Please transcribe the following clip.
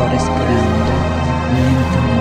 mejor esperando lentamente.